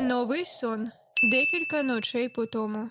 Новий сон декілька ночей по тому.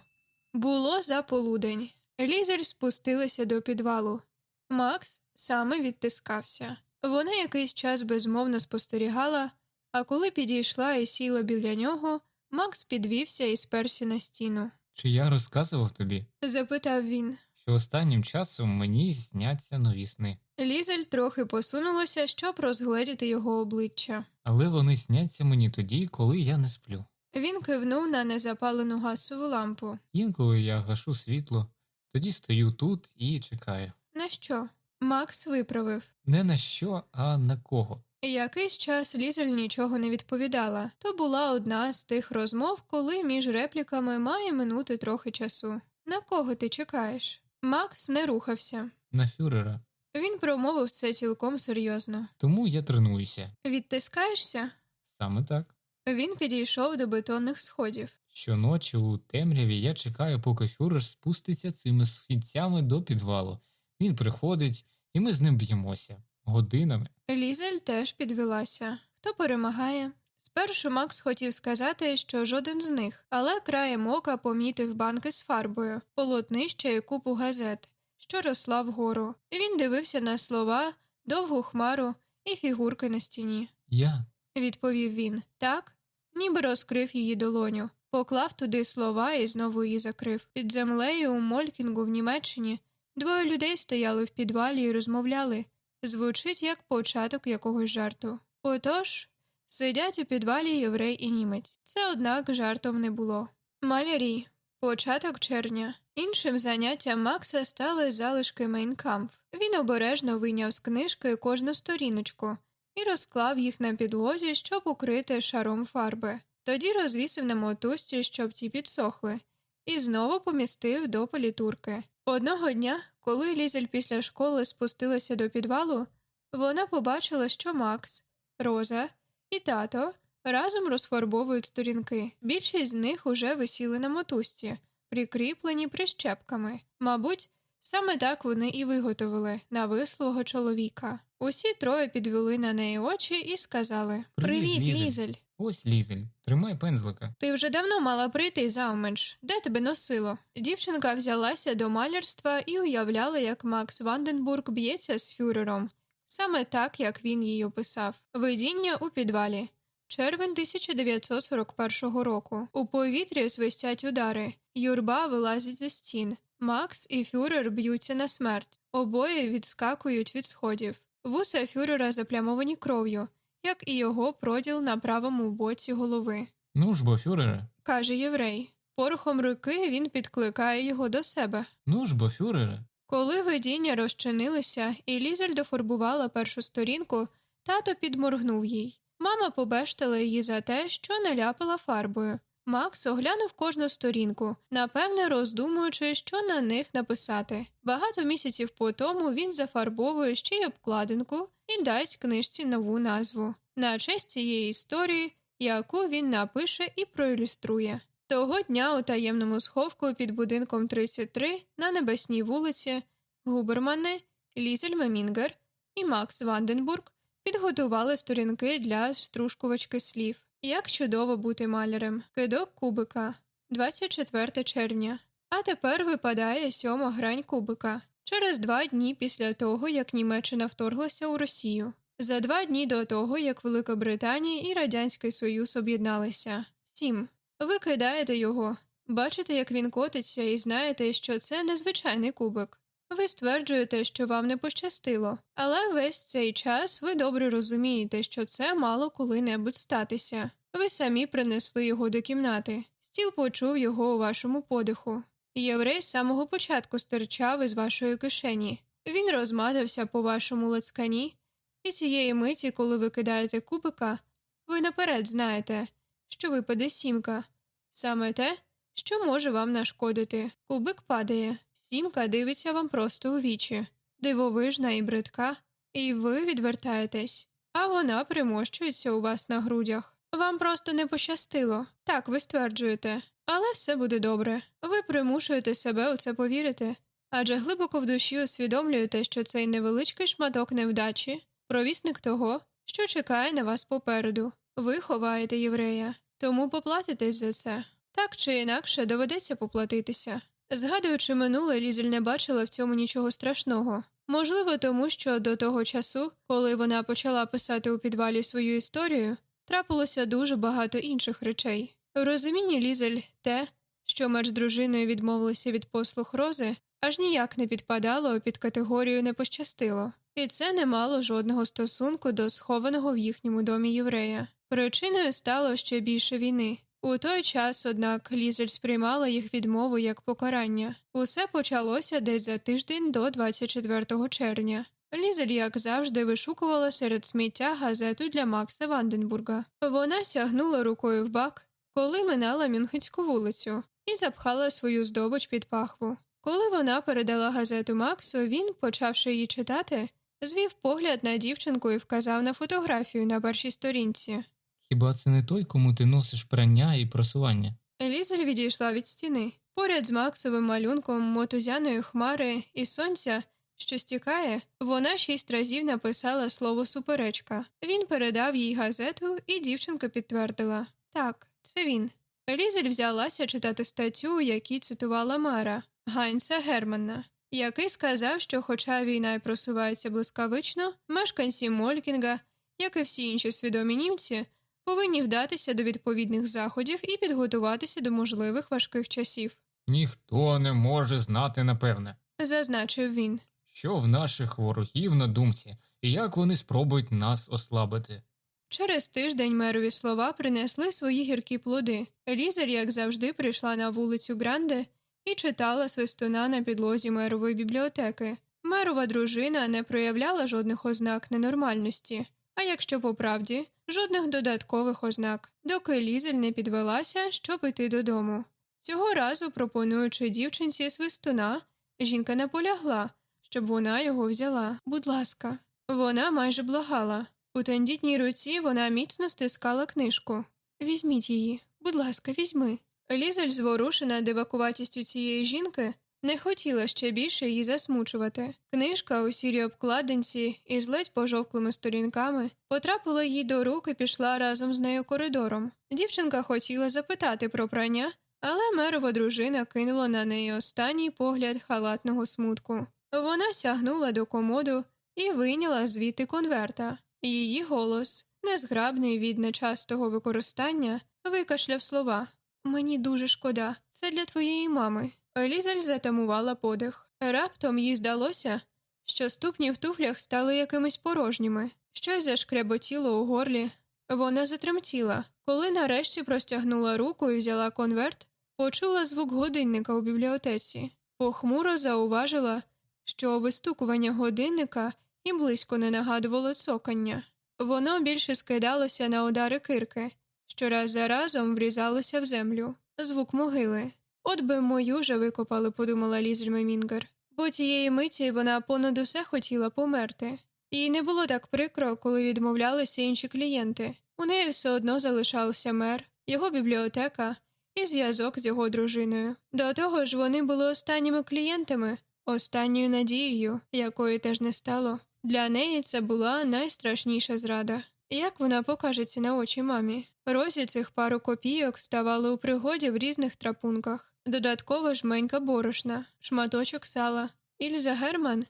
Було за полудень. Лізель спустилася до підвалу. Макс саме відтискався. Вона якийсь час безмовно спостерігала, а коли підійшла і сіла біля нього, Макс підвівся і сперся на стіну. Чи я розказував тобі, Запитав він. Що останнім часом мені сняться нові сни, Лізель трохи посунулася, щоб розгледіти його обличчя. але вони сняться мені тоді, коли я не сплю. Він кивнув на незапалену газову лампу. Інколи я гашу світло, тоді стою тут і чекаю. На що? Макс виправив. Не на що, а на кого. Якийсь час Лізель нічого не відповідала. То була одна з тих розмов, коли між репліками має минути трохи часу. На кого ти чекаєш? Макс не рухався. На фюрера. Він промовив це цілком серйозно. Тому я тренуюся. Відтискаєшся? Саме так. Він підійшов до бетонних сходів. Щоночі у темряві я чекаю, поки фюрер спуститься цими східцями до підвалу. Він приходить, і ми з ним б'ємося годинами. Лізель теж підвелася. Хто перемагає? Спершу Макс хотів сказати, що жоден з них, але краєм ока помітив банки з фарбою, полотнище і купу газет, що росла вгору. Він дивився на слова, довгу хмару і фігурки на стіні. Я Відповів він так, ніби розкрив її долоню, поклав туди слова і знову її закрив. Під землею у Молькінгу в Німеччині двоє людей стояли в підвалі і розмовляли. Звучить як початок якогось жарту. Отож, сидять у підвалі єврей і німець. Це, однак, жартом не було. Малярі. Початок червня. Іншим заняттям Макса стали залишки Мейнкамф. Він обережно вийняв з книжки кожну сторіночку і розклав їх на підлозі, щоб укрити шаром фарби. Тоді розвісив на мотузці, щоб ті підсохли, і знову помістив до політурки. Одного дня, коли Лізель після школи спустилася до підвалу, вона побачила, що Макс, Роза і тато разом розфарбовують сторінки. Більшість з них уже висіли на мотузці, прикріплені прищепками. Мабуть, саме так вони і виготовили на вислого чоловіка. Усі троє підвели на неї очі і сказали Привіт, Лізель». Лізель. ось лізель, тримай пензлика. Ти вже давно мала прийти завменш. Де тебе носило? Дівчинка взялася до малярства і уявляла, як Макс Ванденбург б'ється з фюрером, саме так, як він її описав. Видіння у підвалі. Червень 1941 року. У повітрі свистять удари. Юрба вилазить за стін. Макс і фюрер б'ються на смерть. Обоє відскакують від сходів. Вуса фюрера заплямовані кров'ю, як і його проділ на правому боці голови Ну ж бо, фюрере, каже єврей. Порохом руки він підкликає його до себе. ну ж бо, фюрере. Коли видіння розчинилися, і Лізель дофарбувала першу сторінку, тато підморгнув їй. Мама побештала її за те, що наляпала фарбою. Макс оглянув кожну сторінку, напевне, роздумуючи, що на них написати. Багато місяців по тому він зафарбовує ще й обкладинку і дасть книжці нову назву на честь цієї історії, яку він напише і проілюструє. Того дня у таємному сховку під будинком 33 на небесній вулиці Губермани, Лізель Мемінгер і Макс Ванденбург підготували сторінки для стружкувачки слів. Як чудово бути малярем. Кидок кубика 24 червня. А тепер випадає сьома грань кубика через два дні після того, як Німеччина вторглася у Росію. За два дні до того, як Велика Британія і Радянський Союз об'єдналися. Сім. Ви кидаєте його, бачите, як він котиться, і знаєте, що це незвичайний кубик. Ви стверджуєте, що вам не пощастило, але весь цей час ви добре розумієте, що це мало коли-небудь статися. Ви самі принесли його до кімнати. Стіл почув його у вашому подиху. Єврей з самого початку стирчав із вашої кишені. Він розмазався по вашому лацкані, і цієї миті, коли ви кидаєте кубика, ви наперед знаєте, що випаде сімка. Саме те, що може вам нашкодити. Кубик падає, сімка дивиться вам просто у вічі, дивовижна і бридка, і ви відвертаєтесь, а вона примощується у вас на грудях. Вам просто не пощастило, так ви стверджуєте, але все буде добре. Ви примушуєте себе у це повірити, адже глибоко в душі усвідомлюєте, що цей невеличкий шматок невдачі провісник того, що чекає на вас попереду. Ви ховаєте єврея. Тому поплатитесь за це. Так чи інакше доведеться поплатитися. Згадуючи минуле, Лізель не бачила в цьому нічого страшного. Можливо, тому що до того часу, коли вона почала писати у підвалі свою історію, трапилося дуже багато інших речей. У розумінні Лізель те, що меч з дружиною відмовилися від послуг рози, аж ніяк не підпадало під категорію не пощастило, і це не мало жодного стосунку до схованого в їхньому домі єврея. Причиною стало ще більше війни. У той час, однак, Лізель сприймала їх відмову як покарання. Усе почалося десь за тиждень до 24 червня. Лізель, як завжди, вишукувала серед сміття газету для Макса Ванденбурга. Вона сягнула рукою в бак, коли минала Мюнхенську вулицю, і запхала свою здобич під пахву. Коли вона передала газету Максу, він, почавши її читати, звів погляд на дівчинку і вказав на фотографію на першій сторінці. Хіба це не той, кому ти носиш прання і просування? Лізель відійшла від стіни. Поряд з Максовим малюнком, мотузяної хмари і сонця, що стікає, вона шість разів написала слово суперечка. Він передав їй газету, і дівчинка підтвердила так, це він. Лізель взялася читати статтю, якій цитувала Мара Гайнса Германа, який сказав, що, хоча війна й просувається блискавично, мешканці Молькінга, як і всі інші свідомі німці, повинні вдатися до відповідних заходів і підготуватися до можливих важких часів, Ніхто не може знати напевне, зазначив він. що в наших ворогів на думці і як вони спробують нас ослабити. Через тиждень мерові слова принесли свої гіркі плоди. Лізер, як завжди, прийшла на вулицю Гранде і читала свистуна на підлозі мерової бібліотеки. Мерова дружина не проявляла жодних ознак ненормальності, а якщо по правді, жодних додаткових ознак, доки Лізель не підвелася, щоб іти додому. Цього разу, пропонуючи дівчинці свистуна, жінка наполягла, щоб вона його взяла. Будь ласка, вона майже благала. У тендітній руці вона міцно стискала книжку. Візьміть її, будь ласка, візьми. Лізель, зворушена дивакуватістю цієї жінки, не хотіла ще більше її засмучувати. Книжка у сірій обкладинці із ледь пожовклими сторінками потрапила їй до рук і пішла разом з нею коридором. Дівчинка хотіла запитати про прання, але мерова дружина кинула на неї останній погляд халатного смутку. Вона сягнула до комоду і вийняла звідти конверта. Її голос, незграбний від нечастого використання, викашляв слова Мені дуже шкода, це для твоєї мами. Лізель затамувала подих. Раптом їй здалося, що ступні в туфлях стали якимись порожніми, щось зашкряботіло у горлі. Вона затремтіла. Коли нарешті простягнула руку і взяла конверт, почула звук годинника у бібліотеці. Похмуро зауважила, що вистукування годинника і близько не нагадувало цокання. Воно більше скидалося на удари кирки, що раз за разом врізалося в землю, звук могили. От би мою же викопали, подумала Лізель Мемінгер, бо тієї миті вона понад усе хотіла померти. Їй не було так прикро, коли відмовлялися інші клієнти. У неї все одно залишався мер, його бібліотека і зв'язок з його дружиною. До того ж, вони були останніми клієнтами, останньою надією, якої теж не стало. Для неї це була найстрашніша зрада. Як вона покажеться на очі мамі? Розі цих пару копійок ставали у пригоді в різних трапунках, додатково жменька борошна, шматочок сала. Ільза Герман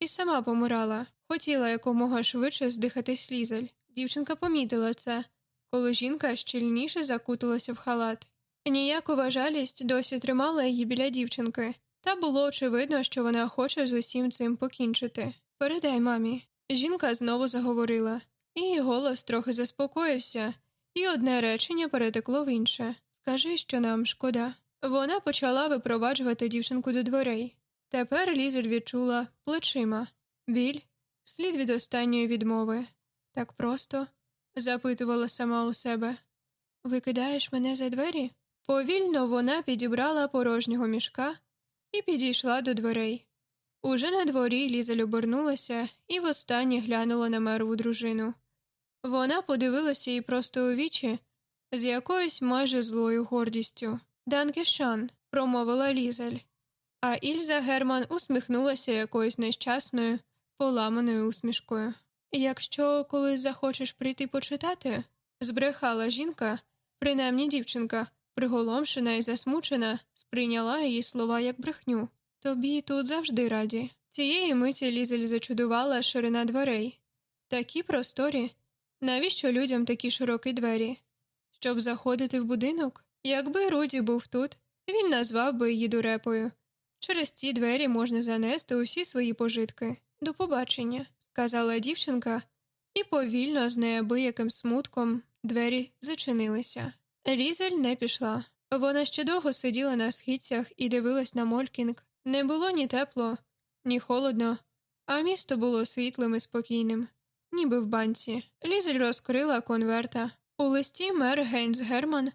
і сама помирала, хотіла якомога швидше здихати слізель. Дівчинка помітила це, коли жінка щільніше закуталася в халат. Ніякова жалість досі тримала її біля дівчинки, та було очевидно, що вона хоче з усім цим покінчити. Передай мамі. Жінка знову заговорила, її голос трохи заспокоївся, і одне речення перетекло в інше Скажи, що нам шкода. Вона почала випроваджувати дівчинку до дверей. Тепер Лізель відчула плечима, біль, слід від останньої відмови. Так просто запитувала сама у себе Викидаєш мене за двері? Повільно вона підібрала порожнього мішка і підійшла до дверей. Уже на дворі Лізель обернулася і востаннє глянула на мерову дружину. Вона подивилася їй просто у вічі з якоюсь майже злою гордістю. Данкішан, промовила Лізель, а Ільза Герман усміхнулася якоюсь нещасною, поламаною усмішкою. Якщо колись захочеш прийти почитати, збрехала жінка, Принаймні дівчинка, приголомшена і засмучена, сприйняла її слова як брехню. Тобі тут завжди раді. Цієї миті Лізель зачудувала ширина дверей. Такі просторі. Навіщо людям такі широкі двері? Щоб заходити в будинок? Якби Руді був тут, він назвав би її дурепою. Через ці двері можна занести усі свої пожитки. До побачення, сказала дівчинка, і повільно, з неабияким смутком, двері зачинилися. Лізель не пішла. Вона ще довго сиділа на східцях і дивилась на Молькінг. Не було ні тепло, ні холодно, а місто було світлим і спокійним, ніби в банці. Лізель розкрила конверта. У листі мер Гейнс Герман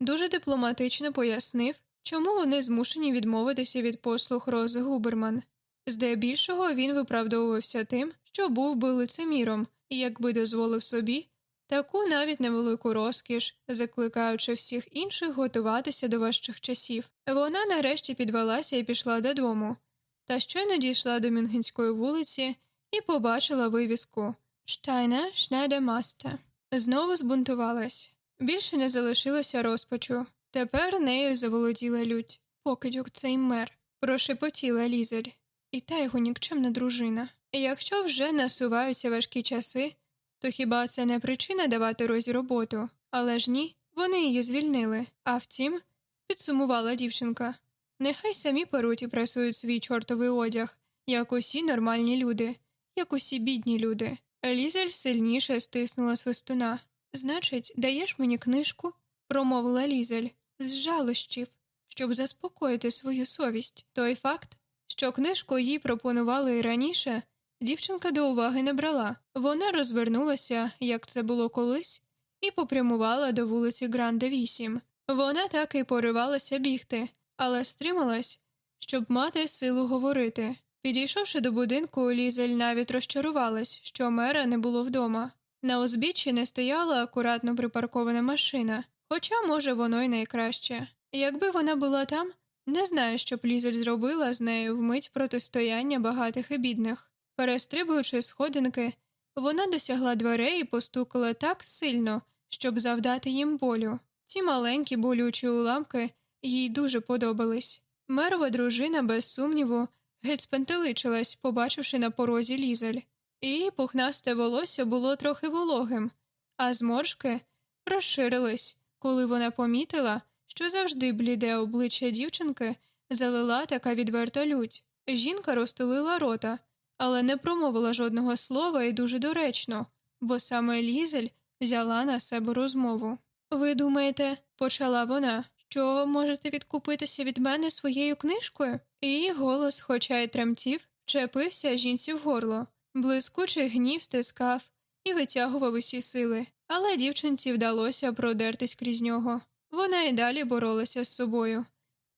дуже дипломатично пояснив, чому вони змушені відмовитися від послуг Рози Губерман. Здебільшого він виправдовувався тим, що був би лицеміром, і якби дозволив собі таку навіть невелику розкіш, закликаючи всіх інших готуватися до важчих часів. Вона нарешті підвелася і пішла додому, та щойно дійшла до Мюнхенської вулиці і побачила вивіску Штайна Шнайдемасте. Знову збунтувалась. Більше не залишилося розпачу. Тепер нею заволоділа лють. Покидьок цей мер, прошепотіла лізель, і та його нікчемна дружина. Якщо вже насуваються важкі часи, то хіба це не причина давати розі роботу? Але ж ні, вони її звільнили. А втім, підсумувала дівчинка. Нехай самі перуть і пресують свій чортовий одяг, як усі нормальні люди, як усі бідні люди. Лізель сильніше стиснула свистуна. Значить, даєш мені книжку, промовила Лізель, з жалощів, щоб заспокоїти свою совість. Той факт, що книжку їй пропонували і раніше, дівчинка до уваги не брала. Вона розвернулася, як це було колись, і попрямувала до вулиці Гранде 8. Вона так і поривалася бігти, але стрималась, щоб мати силу говорити. Підійшовши до будинку, Лізель навіть розчарувалась, що мера не було вдома. На узбіччі не стояла акуратно припаркована машина, хоча, може, воно й найкраще. Якби вона була там, не знаю, що б Лізель зробила з нею вмить протистояння багатих і бідних. Перестрибуючи сходинки, вона досягла дверей і постукала так сильно, щоб завдати їм болю. Ці маленькі болючі уламки їй дуже подобались. Мерова дружина, без сумніву, геть спантеличилась, побачивши на порозі лізель. Її пухнасте волосся було трохи вологим, а зморшки розширились, коли вона помітила, що завжди бліде обличчя дівчинки залила така відверта лють. Жінка розтулила рота, але не промовила жодного слова і дуже доречно, бо саме Лізель взяла на себе розмову. Ви думаєте, почала вона, що можете відкупитися від мене своєю книжкою? Її голос, хоча й тремтів, чепився жінці в горло. Блискучий гнів стискав і витягував усі сили, але дівчинці вдалося продертись крізь нього. Вона й далі боролася з собою,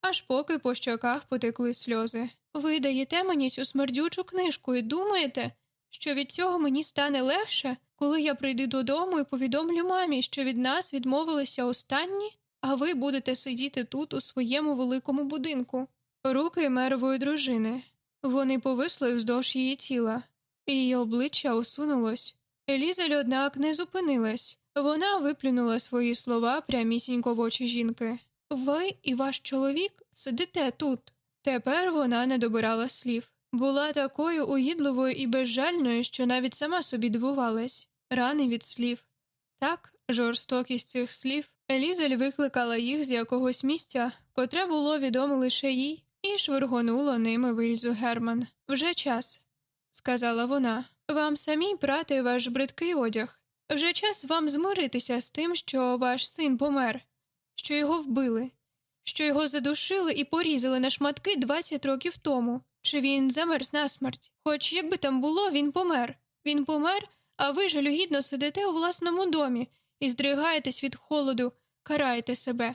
аж поки по щоках потекли сльози. Ви даєте мені цю смердючу книжку і думаєте, що від цього мені стане легше, коли я прийду додому і повідомлю мамі, що від нас відмовилися останні, а ви будете сидіти тут, у своєму великому будинку. Руки мерової дружини. Вони повисли вздовж її тіла її обличчя осунулось. Елізель, однак, не зупинилась. Вона виплюнула свої слова прямісінько в очі жінки. Ви і ваш чоловік сидите тут. Тепер вона не добирала слів. Була такою угідливою і безжальною, що навіть сама собі дивувалась. Рани від слів. Так, жорстокість цих слів. Елізель викликала їх з якогось місця, котре було відомо лише їй, і швиргонуло ними в Ільзу Герман. Вже час сказала вона, вам самій брати ваш бридкий одяг. Вже час вам змиритися з тим, що ваш син помер, що його вбили, що його задушили і порізали на шматки 20 років тому, чи він замерз на смерть. Хоч якби там було, він помер. Він помер, а ви жалюгідно сидите у власному домі і здригаєтесь від холоду, караєте себе.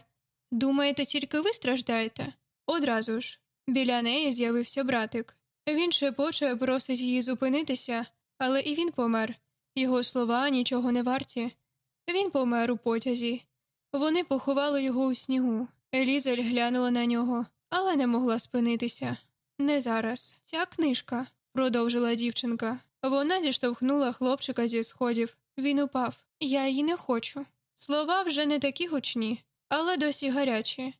Думаєте, тільки ви страждаєте? Одразу ж. Біля неї з'явився братик. Він шепоче, просить її зупинитися, але і він помер. Його слова нічого не варті. Він помер у потязі. Вони поховали його у снігу. Елізель глянула на нього, але не могла спинитися. Не зараз. Ця книжка, продовжила дівчинка. Вона зіштовхнула хлопчика зі сходів. Він упав. Я її не хочу. Слова вже не такі гучні, але досі гарячі.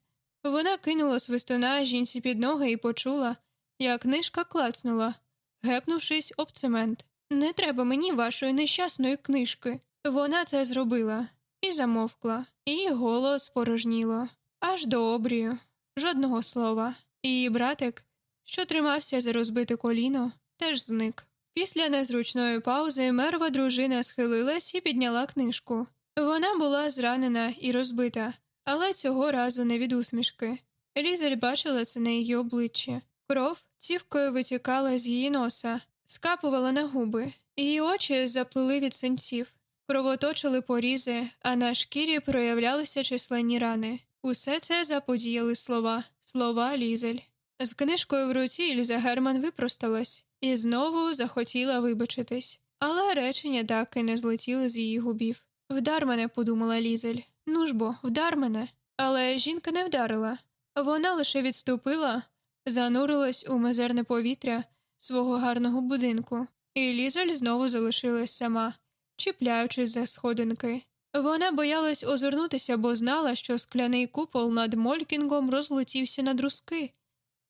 Вона кинула свистуна жінці під ноги і почула, як книжка клацнула, гепнувшись об цемент. Не треба мені вашої нещасної книжки. Вона це зробила і замовкла, і голос порожніло, аж до обрію, жодного слова. Її братик, що тримався за розбите коліно, теж зник. Після незручної паузи мерва дружина схилилась і підняла книжку. Вона була зранена і розбита, але цього разу не від усмішки. Лізель бачила це на її обличчі. Кров цівкою витікала з її носа, скапувала на губи, її очі заплили від синців, кровоточили порізи, а на шкірі проявлялися численні рани. Усе це заподіяли слова, слова Лізель. З книжкою в руці Ільза Герман випросталась і знову захотіла вибачитись, але речення так і не злетіли з її губів. Вдар мене, подумала Лізель. Ну ж бо, вдар мене. Але жінка не вдарила. Вона лише відступила, занурилась у мизерне повітря свого гарного будинку, і Лізель знову залишилась сама, чіпляючись за сходинки. Вона боялась озирнутися, бо знала, що скляний купол над Молькінгом розлетівся на друзки,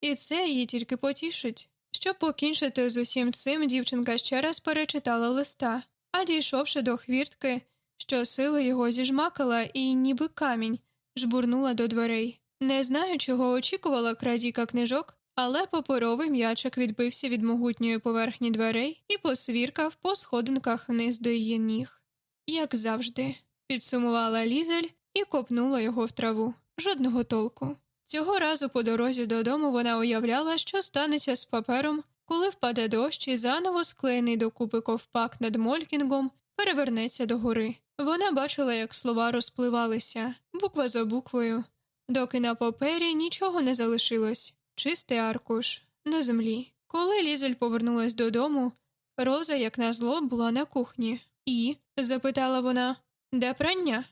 і це її тільки потішить. Щоб покінчити з усім цим, дівчинка ще раз перечитала листа, а дійшовши до хвіртки, що сили його зіжмакала і, ніби камінь, жбурнула до дверей. Не знаю, чого очікувала крадіка книжок, але паперовий м'ячик відбився від могутньої поверхні дверей і посвіркав по сходинках вниз до її ніг. Як завжди, підсумувала лізель і копнула його в траву. Жодного толку. Цього разу по дорозі додому вона уявляла, що станеться з папером, коли впаде дощ і заново склеєний докупи ковпак над Молькінгом перевернеться догори. Вона бачила, як слова розпливалися, буква за буквою, доки на папері нічого не залишилось, чистий аркуш на землі. Коли Лізель повернулась додому, Роза, як назло, була на кухні. І, запитала вона, де прання?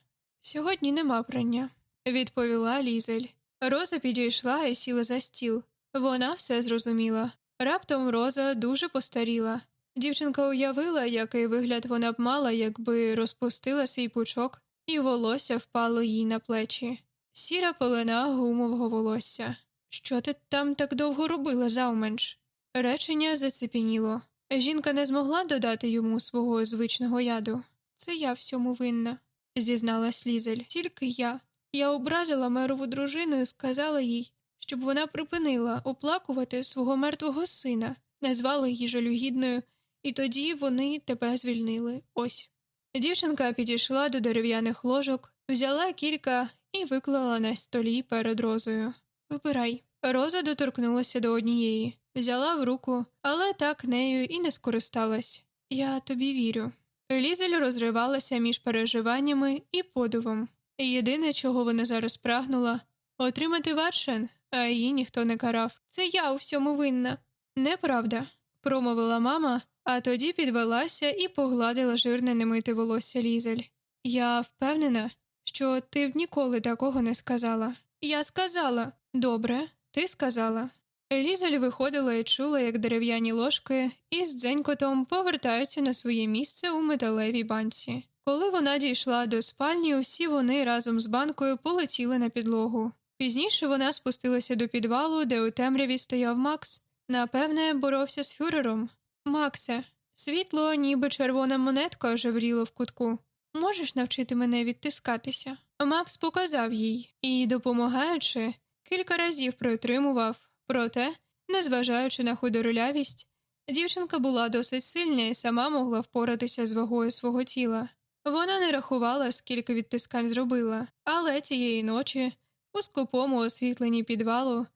Сьогодні нема прання, відповіла Лізель. Роза підійшла і сіла за стіл. Вона все зрозуміла. Раптом Роза дуже постаріла. Дівчинка уявила, який вигляд вона б мала, якби розпустила свій пучок, і волосся впало їй на плечі. Сіра пелена гумового волосся. Що ти там так довго робила, завменш? Речення зацепеніло. Жінка не змогла додати йому свого звичного яду. Це я всьому винна, зізналась Лізель. Тільки я. Я образила мерову дружину і сказала їй, щоб вона припинила оплакувати свого мертвого сина, назвала її жалюгідною, і тоді вони тебе звільнили. Ось. Дівчинка підійшла до дерев'яних ложок, взяла кілька і виклала на столі перед розою. Вибирай. Роза доторкнулася до однієї, взяла в руку, але так нею і не скористалась. Я тобі вірю. Лізель розривалася між переживаннями і подувом. Єдине, чого вона зараз прагнула отримати варшен, а її ніхто не карав. Це я у всьому винна. Неправда, промовила мама, а тоді підвелася і погладила жирне немите волосся Лізель. Я впевнена, що ти б ніколи такого не сказала. Я сказала добре, ти сказала. Лізель виходила і чула, як дерев'яні ложки із дзенькотом повертаються на своє місце у металевій банці. Коли вона дійшла до спальні, усі вони разом з банкою полетіли на підлогу. Пізніше вона спустилася до підвалу, де у темряві стояв Макс. Напевне, боровся з фюрером. Максе, світло, ніби червона монетка, жевріло в кутку. Можеш навчити мене відтискатися? Макс показав їй і, допомагаючи, кілька разів притримував, проте, незважаючи на худорлявість, дівчинка була досить сильна і сама могла впоратися з вагою свого тіла. Вона не рахувала, скільки відтискань зробила, але цієї ночі, у скупому освітленні підвалу,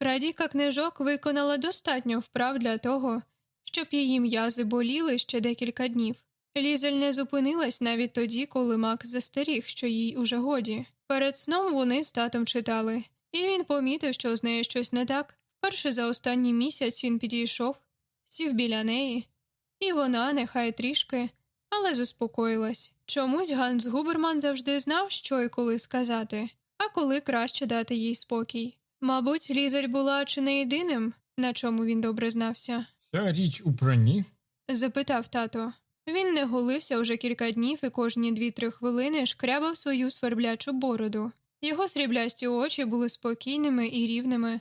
крадіка книжок виконала достатньо вправ для того, щоб її м'язи боліли ще декілька днів. Лізель не зупинилась навіть тоді, коли Макс застеріг, що їй уже годі. Перед сном вони з татом читали, і він помітив, що з нею щось не так. Перше за останній місяць він підійшов, сів біля неї, і вона, нехай трішки, але заспокоїлась. Чомусь Ганс Губерман завжди знав, що і коли сказати, а коли краще дати їй спокій. Мабуть, Лізель була чи не єдиним, на чому він добре знався. Вся річ у пранні? запитав тато. Він не голився уже кілька днів і кожні дві-три хвилини шкрябав свою сверблячу бороду. Його сріблясті очі були спокійними і рівними,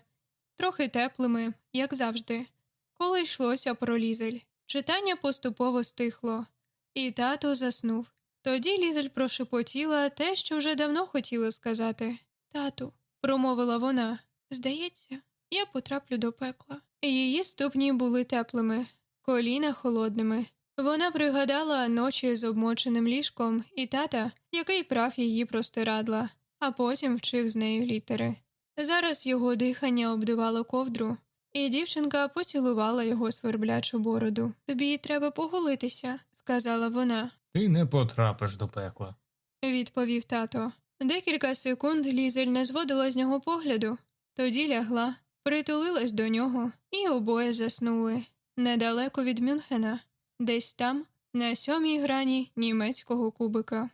трохи теплими, як завжди. Коли йшлося про лізель, читання поступово стихло, і тато заснув. Тоді лізель прошепотіла те, що вже давно хотіла сказати. Тату, промовила вона, здається, я потраплю до пекла. Її ступні були теплими, коліна холодними. Вона пригадала ночі з обмоченим ліжком і тата, який прав її простирадла, а потім вчив з нею літери. Зараз його дихання обдувало ковдру, і дівчинка поцілувала його сверблячу бороду. Тобі треба поголитися, сказала вона, Ти не потрапиш до пекла. відповів тато. Декілька секунд лізель не зводила з нього погляду, тоді лягла, притулилась до нього, і обоє заснули недалеко від Мюнхена, десь там, на сьомій грані німецького кубика.